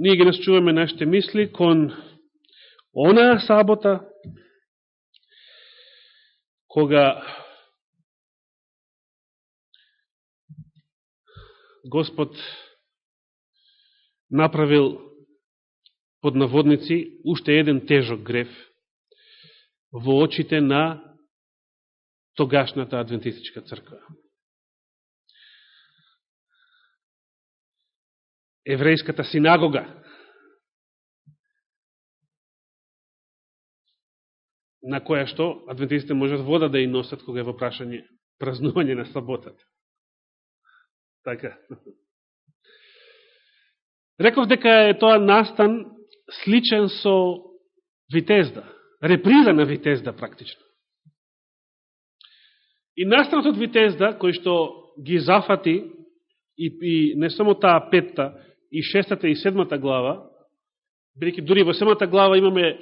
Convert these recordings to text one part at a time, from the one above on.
ние ги насчуваме нашите мисли кон онаа сабота, кога Господ направил под наводници уште еден тежок греф во очите на тогашната адвентистичка црква. Еврејската синагога. на која што адвентистите можат вода да и носат кога е во прашање празнување на саботата. Така. Реков дека е тоа настан сличен со Витезда, реприза на Витезда практично. И настанот од Витезда, кој што ги зафати, и, и не само таа петта, и шестата и седмата глава, бидеќи дури во седмата глава имаме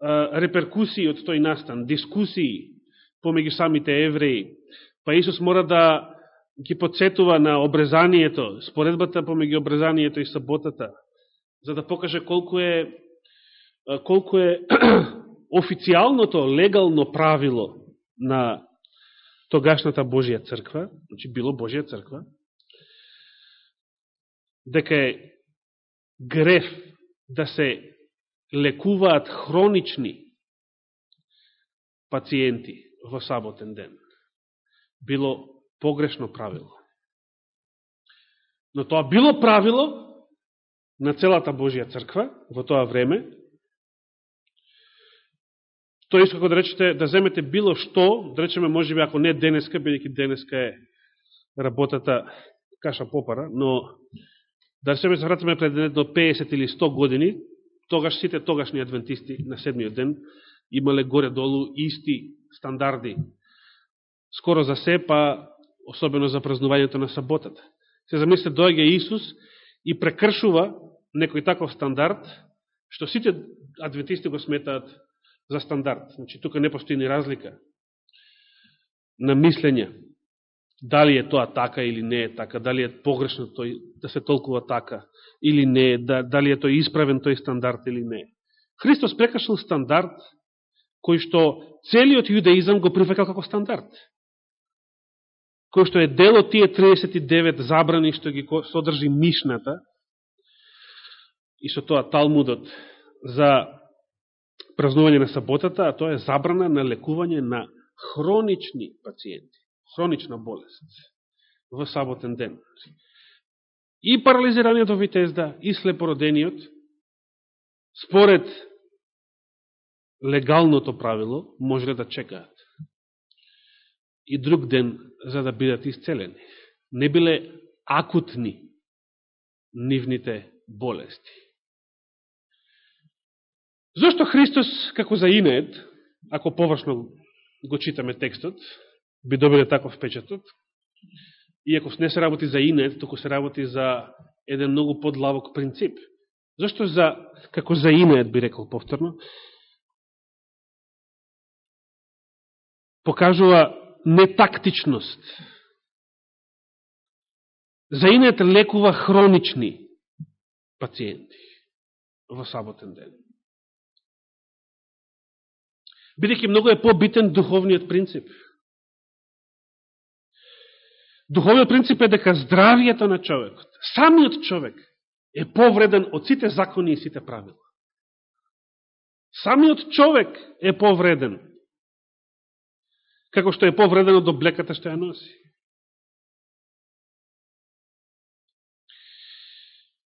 а, реперкусии од тој настан, дискусии помеѓу самите евреи, па Исус мора да ги подсетува на обрезанието, споредбата помеѓу обрезанието и саботата, за да покаже колку е колку е официјалното, легално правило на тогашната Божија црква, значи било Божија црква, дека е греф да се лекуваат хронични пациенти во саботен ден. Било погрешно правило. Но тоа било правило на целата Божија црква во тоа време. Тоа искако да речете, да земете било што, да речеме, може би, ако не денеска, бидеќи денеска е работата каша попара, но да се вратиме пред едно 50 или 100 години, тогаш сите тогашни адвентисти на седмиот ден имале горе-долу исти стандарди. Скоро за се, па особено за празнувањето на саботата. Се замисле, дојге Исус и прекршува некој таков стандард, што сите адвентисти го сметаат за стандард. Значи, тука не постои ни разлика на мислење. Дали е тоа така или не е така, дали е погрешно тој да се толкува така или не е, да, дали е тој исправен тој стандард или не е. Христос прекашил стандард кој што целиот јудаизам го прифакал како стандард кој што е дел од тие 39 забрани што ги содржи Мишната и со тоа Талмудот за празнување на саботата, а тоа е забрана на лекување на хронични пациенти, хронична болест во саботен ден. И парализираниот во Витезда, и слепородениот, според легалното правило, може да чекаат и друг ден за да бидат исцелени. Не биле акутни нивните болести. Зошто Христос, како за Инеет, ако површно го читаме текстот, би добиле таков печатот, иако не се работи за инет, току се работи за еден многу подлавок принцип. Зошто за, како за инет, би рекол повторно, покажува нетактичност. За инет лекува хронични пациенти во саботен ден. Бидеќи многу е побитен духовниот принцип. Духовниот принцип е дека здравието на човекот, самиот човек, е повреден од сите закони и сите правила. Самиот човек е повреден како што е повредено до блеката што ја носи.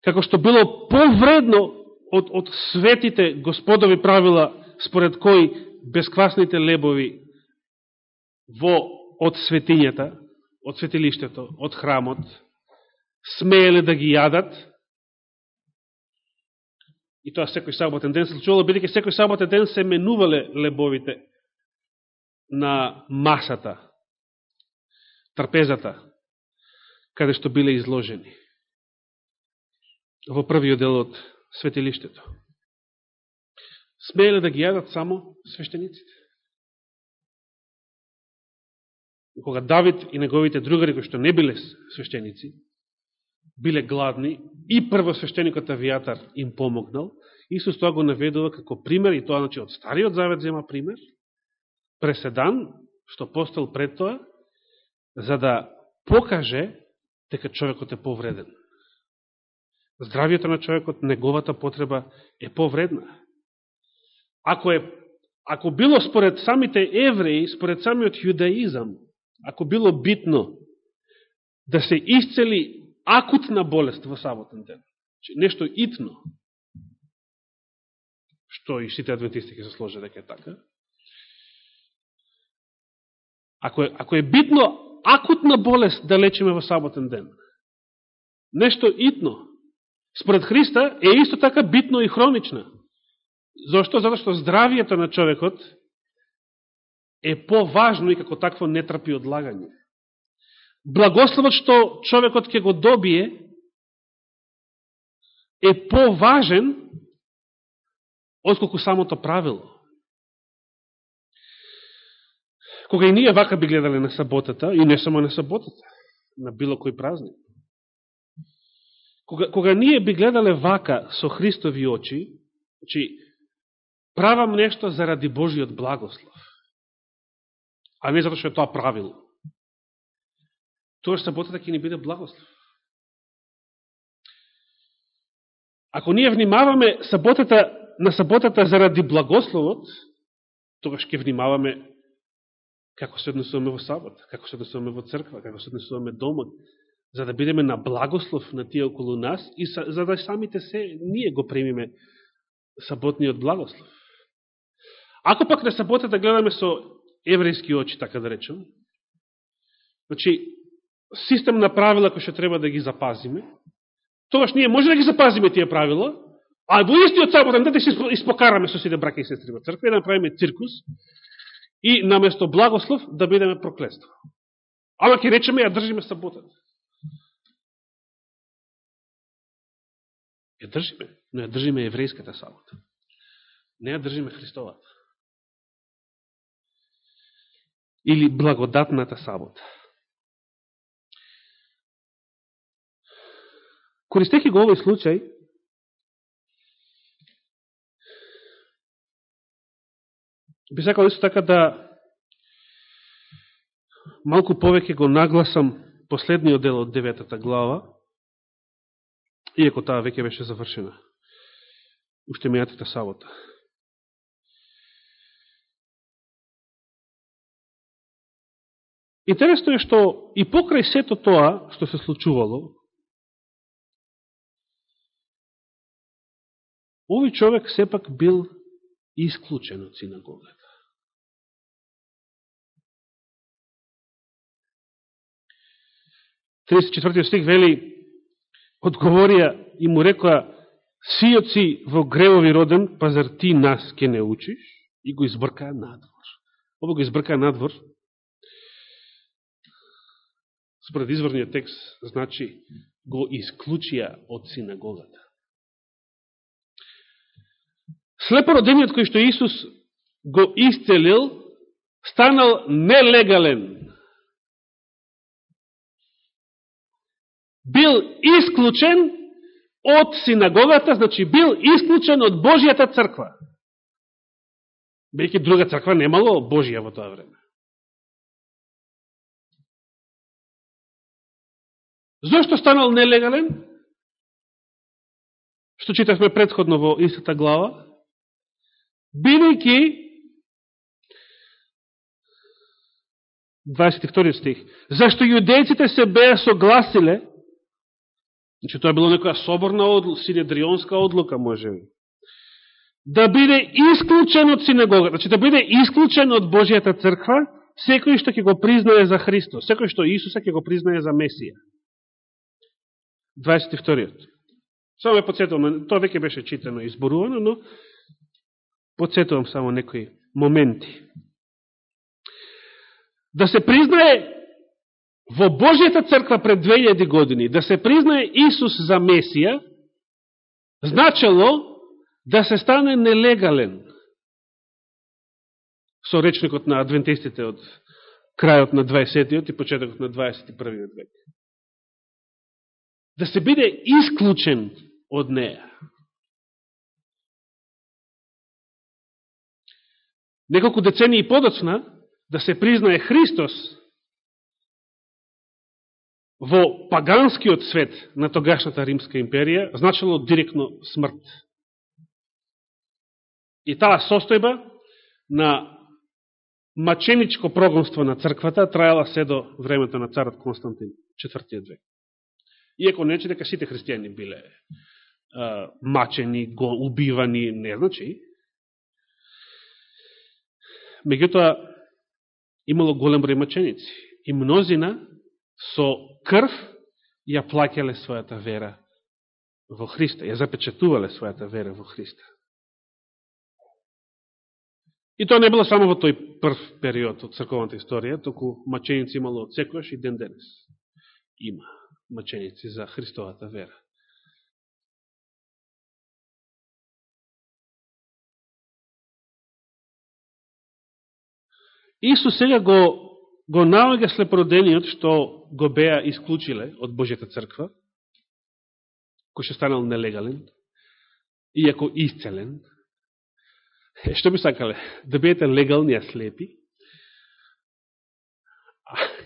Како што било повредно од, од светите господови правила, според кои бесквасните лебови во од светињата, од светилиштето, од храмот, смееле да ги јадат, и тоа секој саботен ден се случувало, бидеќи секој саботен ден се менувале лебовите на масата, трпезата, каде што биле изложени во првиот дел од светилиштето. Смееле да ги јадат само свештениците. Кога Давид и неговите другари, кои што не биле свештеници, биле гладни и првосвещеникот Авиатар им помогнал, Исус тоа го наведува како пример, и тоа значи, од Стариот Завет зема пример, преседан, што постал пред тоа, за да покаже дека човекот е повреден. Здравието на човекот, неговата потреба е повредна. Ако, е, ако било според самите евреи, според самиот јудаизам, ако било битно да се исцели акутна болест во саботен ден, нешто итно, што и сите адвентисти ќе се сложи дека е така, ако е, ако е битно акутна болест да лечиме во саботен ден, нешто итно, според Христа е исто така битно и хронична. Зошто? Зато што здравието на човекот е поважно и како такво не трпи одлагање. Благословот што човекот ќе го добие е поважен отколку самото правило. Кога и ние вака би гледале на саботата, и не само на саботата, на било кој празник. Кога, кога ние би гледале вака со Христови очи, значи, правам нешто заради Божиот благослов, а не затоа што е тоа правило. Тоа саботата ќе ни биде благослов. Ако ние внимаваме саботата, на саботата заради благословот, тогаш ќе внимаваме како се однесуваме во сабот, како се однесуваме во црква, како се однесуваме дома, за да бидеме на благослов на тие околу нас и за да самите се ние го примиме саботниот благослов. Ако пак на да саботата гледаме со еврејски очи, така да речем, значи, систем на правила кои што треба да ги запазиме, тогаш ние може да ги запазиме тие правила, а во истиот саботен дете се испокараме со сите браке и сестри во црква и да направиме циркус, и наместо благослов да бидеме проклество. Ама ќе речеме, ја држиме саботата. Ја држиме, но ја држиме еврејската сабота. Не ја држиме Христовата. Или благодатната сабота. Користеки го овој случај, би сакал исто така да малку повеќе го нагласам последниот дел од деветата глава, иако таа веќе беше завршена, уште мејатата сабота. Интересно е што и покрај сето тоа што се случувало, овој човек сепак бил исклучен од синагогата. 34 стих вели, одговорија и му рекоа, сиот си во гревови роден, па зар ти нас ке не учиш? И го избркаа надвор. Ово го избркаа надвор. Според изворниот текст, значи, го исклучија од синагогата. Слепородениот кој што Исус го исцелил, станал нелегален бил исклучен од синагогата, значи бил исклучен од Божијата црква. Бејќи друга црква немало Божија во тоа време. Зошто станал нелегален? Што читавме предходно во истата глава? Бидејќи 22 стих. Зашто јудејците се беа согласиле Значи, тоа било некоја соборна одлука, синедрионска одлука, може би. Да биде исклучен од синагогата, значи да биде исклучен од Божијата црква, секој што ќе го признае за Христос, секој што Исуса ќе го признае за Месија. 22. Само ме подсетувам, тоа веќе беше читано и изборувано, но подсетувам само некои моменти. Да се признае во Божјата црква пред 2000 години да се признае Исус за Месија, значало да се стане нелегален со речникот на адвентистите од крајот на 20. и почетокот на 21. век да се биде исклучен од неја. Неколку децении подоцна да се признае Христос во паганскиот свет на тогашната Римска империја, значило директно смрт. И таа состојба на маченичко прогонство на црквата трајала се до времето на царот Константин, четвртиот век. Иако не значи дека сите христијани биле а, мачени, го убивани, не значи. Меѓутоа, имало голем број маченици. И мнозина со крв ја плакеле својата вера во Христа, ја запечатувале својата вера во Христа. И тоа не било само во тој прв период од црковната историја, току маченици имало од секојаш и ден денес. Има маченици за Христовата вера. Исус сега го го наоѓа слепородениот што го беа исклучиле од Божјата црква, кој што станал нелегален, иако исцелен. Што би сакале? Да биете легални, а слепи?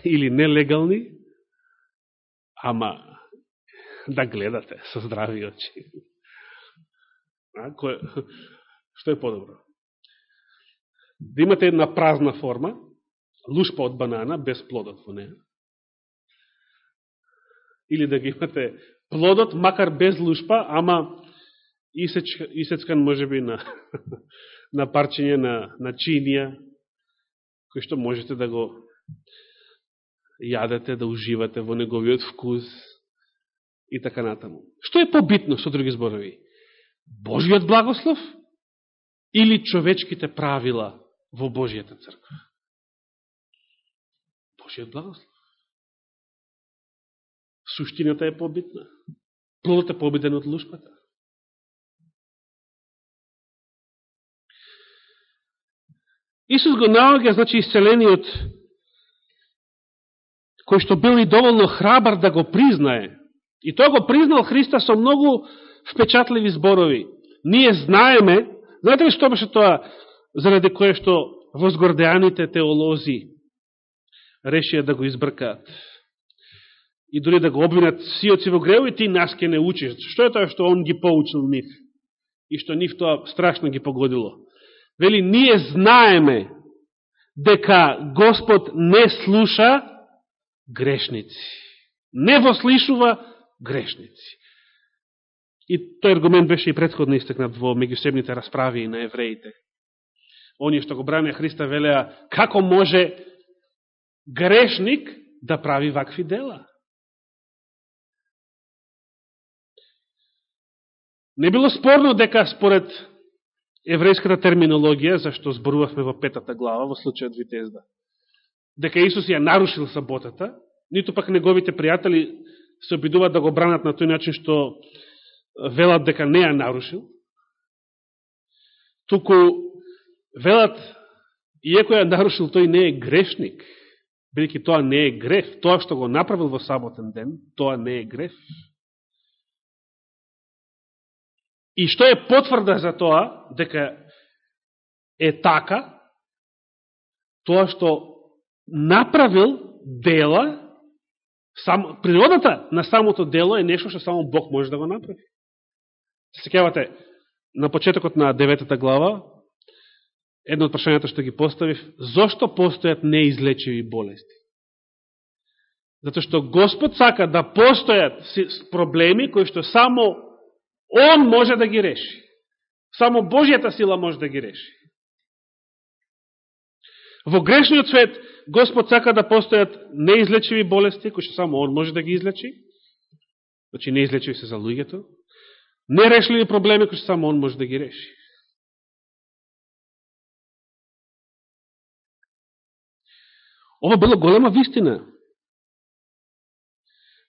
Или нелегални, ама да гледате со здрави очи. А, кој, што е подобро? Да имате една празна форма, лушпа од банана, без плодот во неја. Или да ги имате плодот, макар без лушпа, ама исечкан може би на, на парчење на, на чинија, кој што можете да го јадете, да уживате во неговиот вкус и така натаму. Што е побитно, со други зборови? Божиот благослов или човечките правила во Божијата црква? Божиот благослов. Суштината е побитна. Плодот е победен од лушпата. Исус го наоѓа, значи, исцелениот, кој што бил и доволно храбар да го признае. И тоа го признал Христа со многу впечатливи зборови. Ние знаеме, знаете ли што беше тоа, заради кое што возгордеаните теолози решија да го избркаат. И дори да го обвинат сиоци во грео и ти нас ке не учиш. Што е тоа што он ги поучил нив? И што нив тоа страшно ги погодило. Вели, ние знаеме дека Господ не слуша грешници. Не вослишува грешници. И тој аргумент беше и предходно истекнат во меѓусебните расправи на евреите. Оние што го бране Христа велеа, како може грешник да прави вакви дела. Не било спорно дека според еврејската терминологија, зашто зборувавме во петата глава, во случајот Витезда, дека Исус ја нарушил саботата, ниту пак неговите пријатели се обидуваат да го бранат на тој начин што велат дека не ја нарушил, туку велат, иеко ја нарушил, тој не е грешник, бидеќи тоа не е греф, тоа што го направил во саботен ден, тоа не е греф. И што е потврда за тоа, дека е така, тоа што направил дела, сам, природата на самото дело е нешто што само Бог може да го направи. Се секавате, на почетокот на деветата глава, едно од прашањата што ги поставив, зошто постојат неизлечиви болести? Зато што Господ сака да постојат проблеми кои што само Он може да ги реши. Само Божијата сила може да ги реши. Во грешниот свет Господ сака да постојат неизлечиви болести, кои што само Он може да ги излечи. Значи неизлечиви се за луѓето. Нерешливи проблеми кои што само Он може да ги реши. Ова било голема вистина.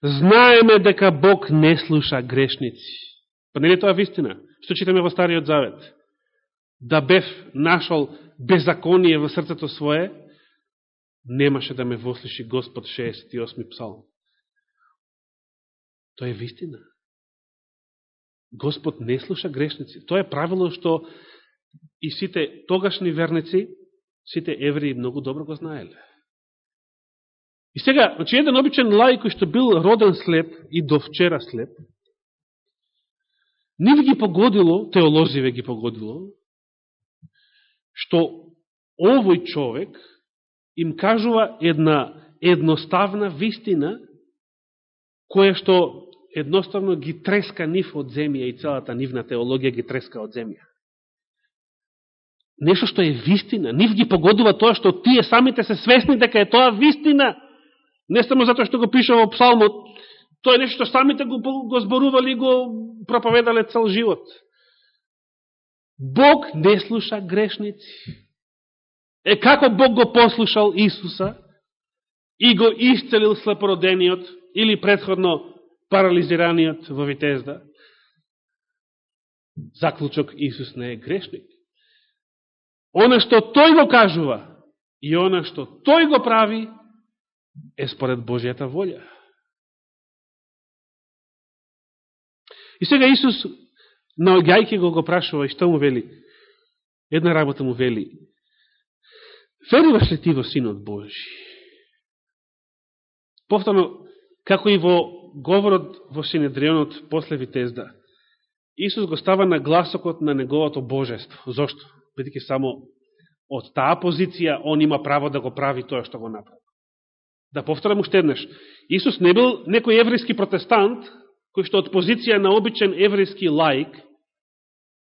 Знаеме дека Бог не слуша грешници. Па не е тоа вистина? Што читаме во Стариот Завет? Да бев нашол беззаконие во срцето свое, немаше да ме вослиши Господ 68 псалм. Тоа е вистина. Господ не слуша грешници. Тоа е правило што и сите тогашни верници, сите евреи многу добро го знаеле. И сега, значи, еден обичен лај кој што бил роден слеп и до вчера слеп, нив ги погодило, теолозиве ги погодило, што овој човек им кажува една едноставна вистина, која што едноставно ги треска нив од земја и целата нивна теологија ги треска од земја. Нешто што е вистина. Нив ги погодува тоа што тие самите се свесни дека е тоа вистина. Не само затоа што го пиша во псалмот, тоа е нешто што самите го, го зборували и го проповедале цел живот. Бог не слуша грешници. Е како Бог го послушал Исуса и го исцелил слепородениот или предходно парализираниот во Витезда, заклучок Исус не е грешник. Оно што тој го кажува и оно што тој го прави е според Божијата волја. И сега Исус, наоѓајќи го го прашува и што му вели? Една работа му вели. Веруваш ли ти во Синот Божи? Повторно, како и во говорот во Синедрионот после Витезда, Исус го става на гласокот на неговото божество. Зошто? Бидеќи само од таа позиција он има право да го прави тоа што го направи. Да повторам уште еднаш. Исус не бил некој еврејски протестант, кој што од позиција на обичен еврејски лаик,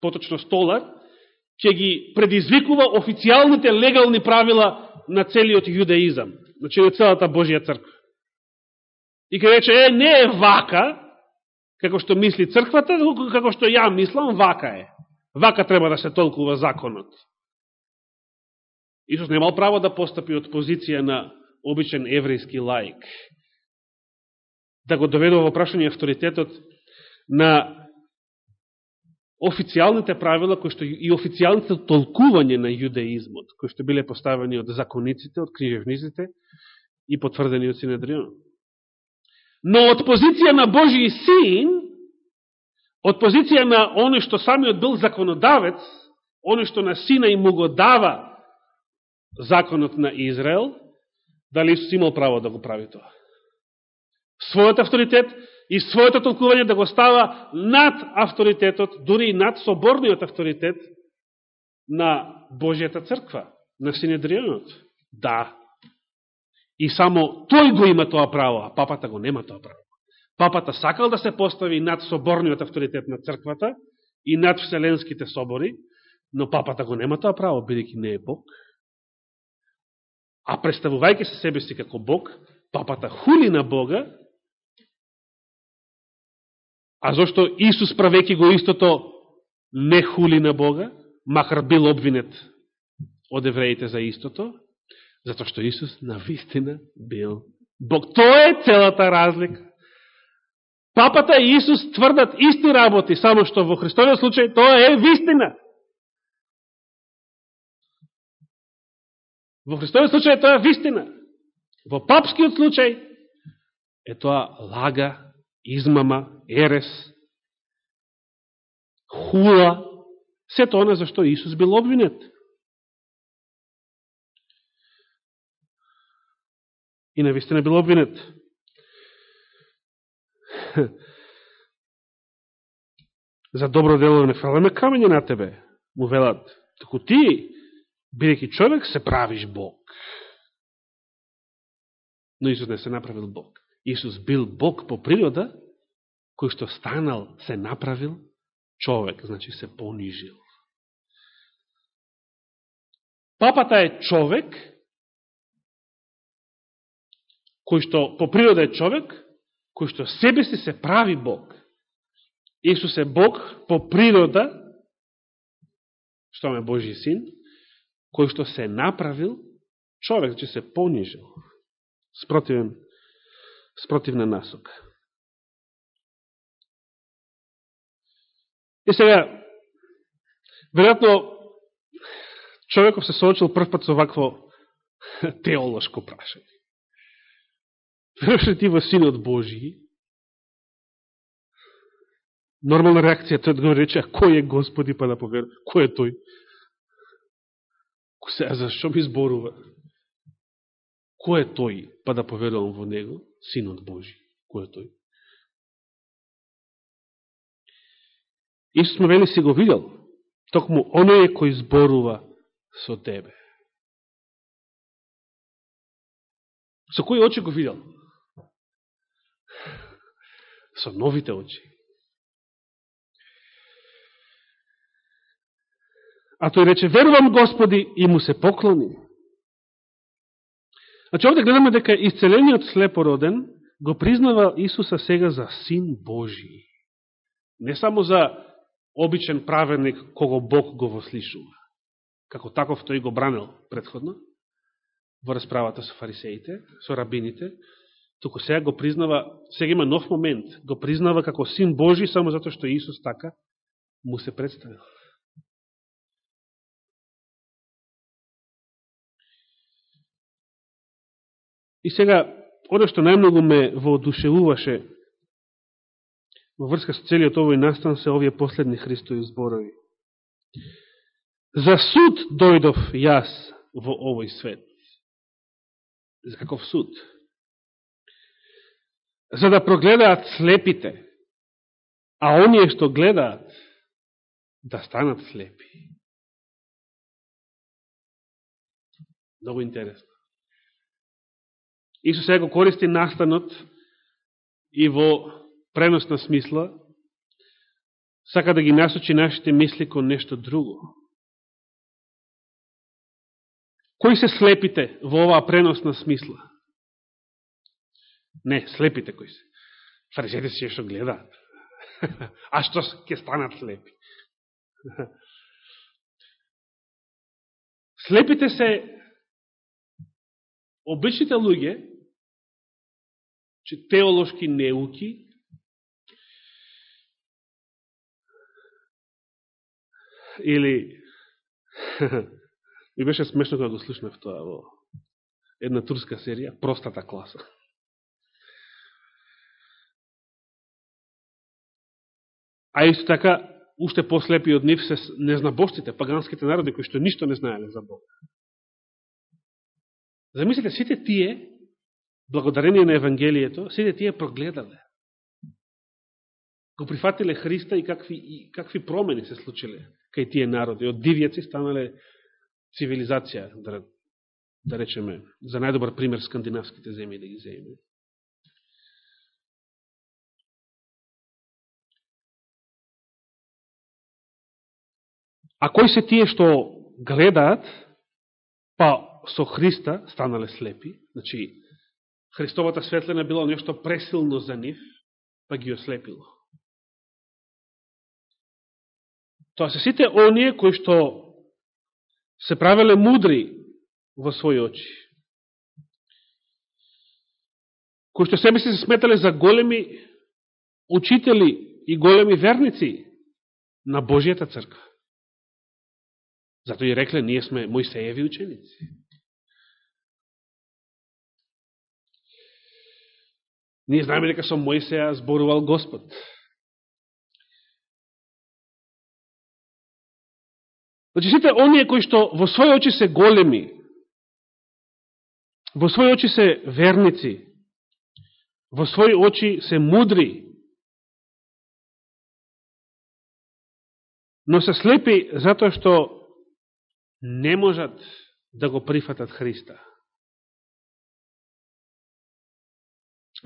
поточно столар, ќе ги предизвикува официјалните легални правила на целиот јудеизам, значи на целата Божија црква. И ке рече, е, не е вака, како што мисли црквата, како што ја мислам, вака е. Вака треба да се толкува законот. Исус немал право да постапи од позиција на обичен еврејски лаик. Да го доведува во прашање авторитетот на официјалните правила кои што и официјалните толкување на јудеизмот, кои што биле поставени од закониците, од книжевниците и потврдени од Синедрион. Но од позиција на Божи син, од позиција на оно што самиот бил законодавец, оно што на сина и му го дава законот на Израел, дали Исус имал право да го прави тоа? Својот авторитет и своето толкување да го става над авторитетот, дури и над соборниот авторитет на Божијата црква, на Синедрионот. Да, И само тој го има тоа право, а папата го нема тоа право. Папата сакал да се постави над соборниот авторитет на црквата и над вселенските собори, но папата го нема тоа право, бидеќи не е Бог. А представувајќи се себе си како Бог, папата хули на Бога, а зашто Исус правеки го истото не хули на Бога, махар бил обвинет од евреите за истото, Затоа што Исус на вистина бил Бог. Тоа е целата разлика. Папата и Исус тврдат исти работи, само што во Христовиот случај тоа е вистина. Во Христовиот случај тоа е вистина. Во папскиот случај е тоа лага, измама, ерес, хула, се тоа за што Исус бил обвинет. и навистина бил обвинет. За добро дело не фалеме камење на тебе, му велат. Току ти, бидеќи човек, се правиш Бог. Но Исус не се направил Бог. Исус бил Бог по природа, кој што станал, се направил човек, значи се понижил. Папата е човек, кој што по природа е човек, кој што себе си се прави Бог. Исус е Бог по природа, што ме Божи син, кој што се направил човек, значи се понижил, спротивен, спротивна насока. И сега, веројатно, човеков се соочил првпат со вакво теолошко прашање веруваш ли ти во Синот Божи? Нормална реакција, тој да го рече, а кој е Господи, па да поверува? Кој е тој? Се, а зашо ми зборува? Кој е тој, па да поверувам во него, Синот Божи? Кој е тој? Исус ме вели си го видел, токму оној е кој зборува со тебе. Со кој очи го видел? Со новите очи. А тој рече, верувам Господи, и му се поклони. Значи, овде гледаме дека исцелениот слепороден го признава Исуса сега за Син Божи. Не само за обичен праведник кого Бог го вослишува. Како таков тој го бранил предходно во расправата со фарисеите, со рабините, туку сега го признава, сега има нов момент, го признава како Син Божи само затоа што Исус така му се представил. И сега, оно што најмногу ме воодушевуваше во врска со целиот овој настан се овие последни Христови зборови. За суд дојдов јас во овој свет. За каков суд? За да прогледаат слепите, а оние што гледаат да станат слепи. Много интересно. Исус сега го користи настанот и во преносна смисла, сака да ги насочи нашите мисли кон нешто друго. Кои се слепите во оваа преносна смисла? Не, слепите кои се. Фаризете се што гледаат. А што ќе станат слепи? Слепите се обичните луѓе че теолошки неуки, или ми беше смешно кога го слушнав тоа во една турска серија, простата класа. А исто така, уште послепи од нив се незнабоштите, паганските народи, кои што ништо не знаеле за Бога. Замислите, сите тие благодарение на Евангелието, сите тие прогледале. Го прифатиле Христа и какви, и какви промени се случиле кај тие народи. Од дивјаци станале цивилизација, да, да речеме, за најдобар пример скандинавските земји да ги земе. А кои се тие што гледаат, па со Христа станале слепи, значи Христовата светлина било нешто пресилно за нив, па ги ослепило. Тоа се сите оние кои што се правеле мудри во своји очи. Кои што себе се сметале за големи учители и големи верници на Божијата црква. Зато и рекле, ние сме Мојсееви ученици. Ние знаеме дека со Мојсеја зборувал Господ. Значи, сите оние кои што во своји очи се големи, во своји очи се верници, во своји очи се мудри, но се слепи затоа што не можат да го прифатат Христа.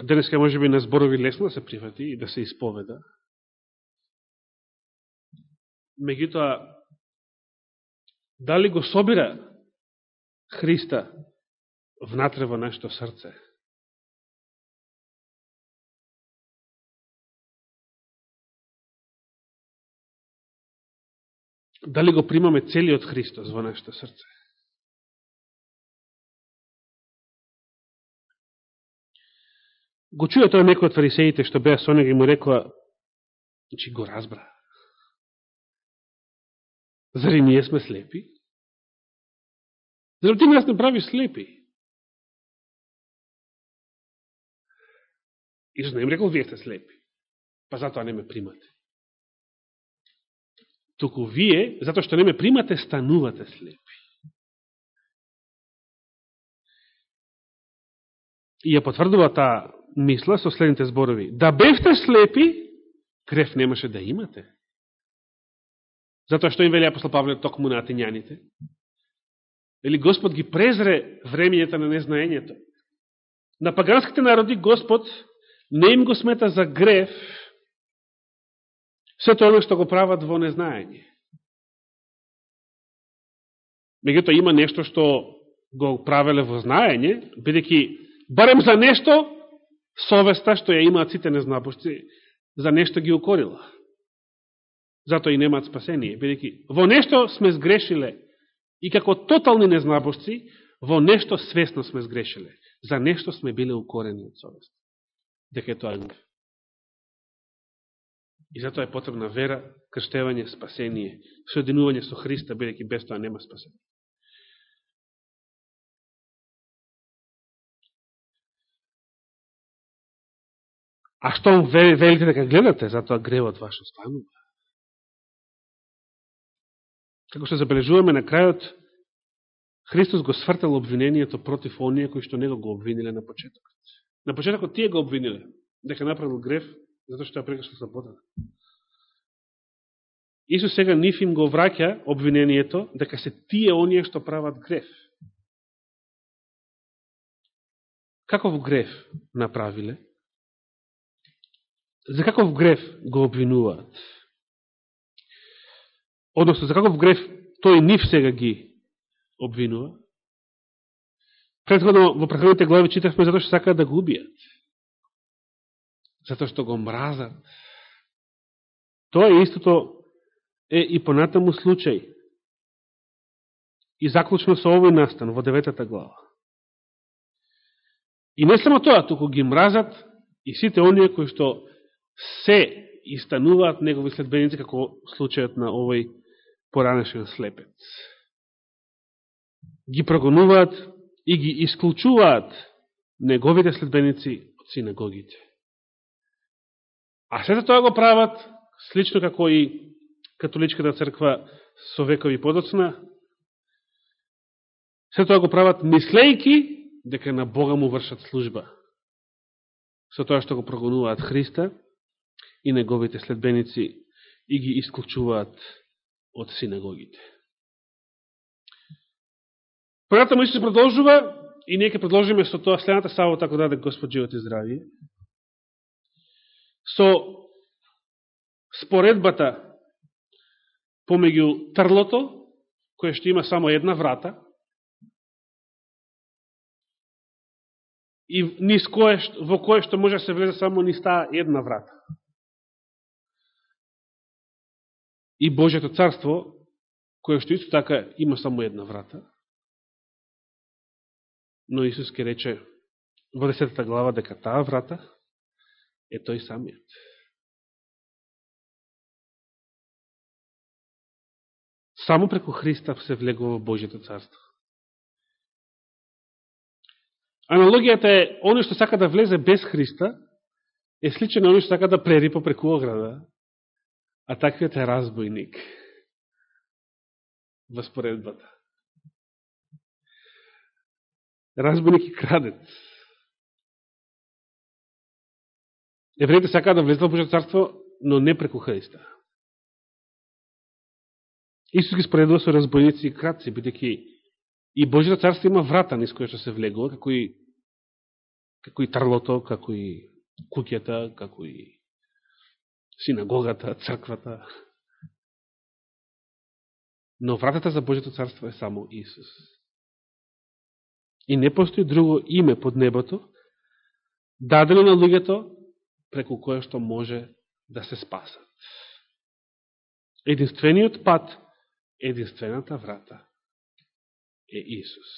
Денеска може би на зборови лесно да се прифати и да се исповеда. Меѓутоа, дали го собира Христа внатре во нашето срце? Дали го примаме целиот Христос во нашето срце? Го чуја тоа некој од фарисеите што беа со него и му рекоа, значи го разбра. Зари ние сме слепи? Зари ти нас не прави слепи? Исус не им рекол, вие сте слепи. Па затоа не ме примате. туку вие, затоа што не ме примате, станувате слепи. И ја потврдува таа мисла со следните зборови. Да бевте слепи, крев немаше да имате. Затоа што им вели апостол Павле токму на атињаните. или Господ ги презре времењата на незнаењето. На паганските народи Господ не им го смета за греф сето оно што го прават во незнаење. Меѓуто има нешто што го правеле во знаење, бидеќи барем за нешто совеста што ја имаат сите незнабошци, за нешто ги укорила. Затоа и немаат спасение, Бидејќи во нешто сме сгрешиле и како тотални незнабошци, во нешто свесно сме сгрешиле. За нешто сме биле укорени од совест. Дека е тоа греф. И затоа е потребна вера, крштевање, спасение, соединување со Христа, бидејќи без тоа нема спасение. А што велите дека гледате, затоа гревот ваш останува. Како што забележуваме на крајот, Христос го свртал обвинението против оние кои што него го обвиниле на почетокот. На почетокот тие го обвиниле дека направил грев, затоа што ја прекашал саботата. Исус сега ниф им го враќа обвинението дека се тие оние што прават грев. Каков грев направиле? За каков греф го обвинуваат? Односно, за каков греф тој нив сега ги обвинува? Предходно, во предходните глави читавме затоа што сакаат да го убијат. Затоа што го мразат. Тоа е истото е и понатаму случај. И заклучно со овој настан во деветата глава. И не само тоа, туку ги мразат и сите оние кои што се истануваат негови следбеници, како случајот на овој поранешен слепец. Ги прогонуваат и ги исклучуваат неговите следбеници од синагогите. А сето тоа го прават, слично како и католичката црква со векови подоцна, се тоа го прават мислејки дека на Бога му вршат служба. Со тоа што го прогонуваат Христа, и неговите следбеници и ги исклучуваат од синагогите. Понатаму се продолжува и ние ќе продолжиме со тоа следната сабота, така ако да даде Господ живот и здравие. Со споредбата помеѓу трлото, кое што има само една врата, и низ кое, во кое што може да се влезе само низ таа една врата. И Божјето царство, кое што исто така има само една врата, но Исус ке рече во 10 глава дека таа врата е тој самиот. Само преку Христа се влегува во Божјето царство. Аналогијата е, оно што сака да влезе без Христа, е сличен на оно што сака да прерипа преку ограда, а таквиот е разбойник во споредбата. Разбойник и крадец. Евреите сакаат да влезат во Божето царство, но не преку Христа. Исус ги споредува со разбойници и крадци, бидеќи и Божето царство има врата низ која што се влегува, како и, како и трлото, како и куќата, како и синагогата, црквата. Но вратата за Божето царство е само Исус. И не постои друго име под небото, дадено на луѓето, преку кое што може да се спасат. Единствениот пат, единствената врата е Исус.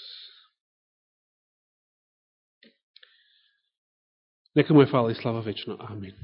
Нека му е фала и слава вечно. Амин.